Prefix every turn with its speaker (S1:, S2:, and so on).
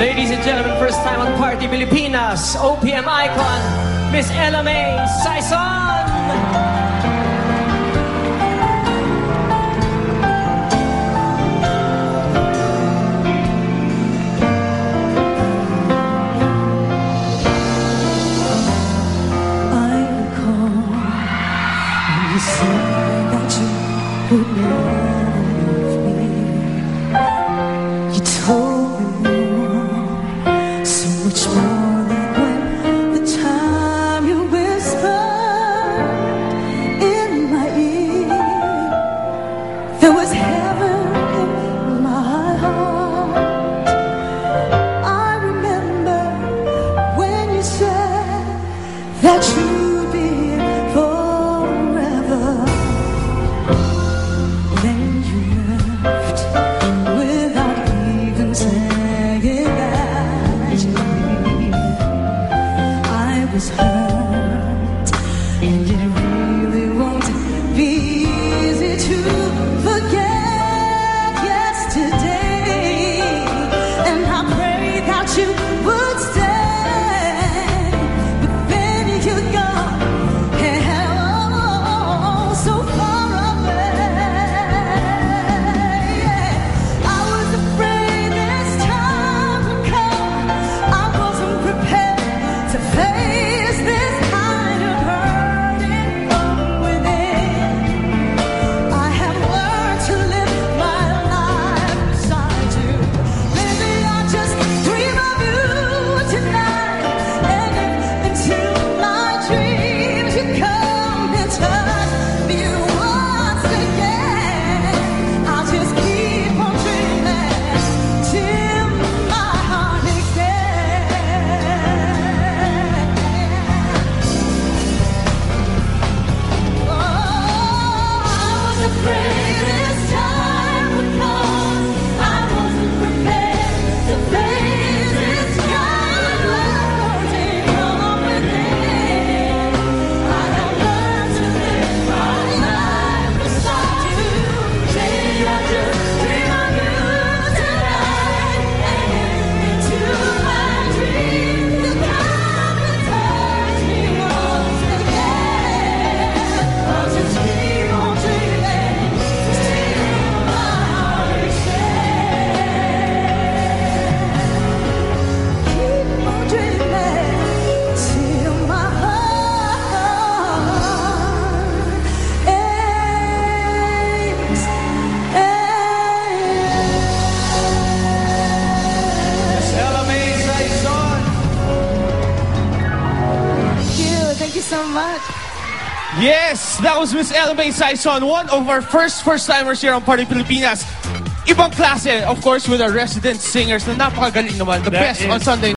S1: Ladies and gentlemen, first time on Party Pilipinas, OPM icon, Miss Ella Mae Saison!
S2: Put me eyes. praise. so much.
S3: Yes, that was Miss Elba Saison, one of our first first-timers here on Party Pilipinas. Ibang klase, of course, with our resident singers na napakagaling naman. The
S4: that
S3: best
S4: is...
S3: on Sunday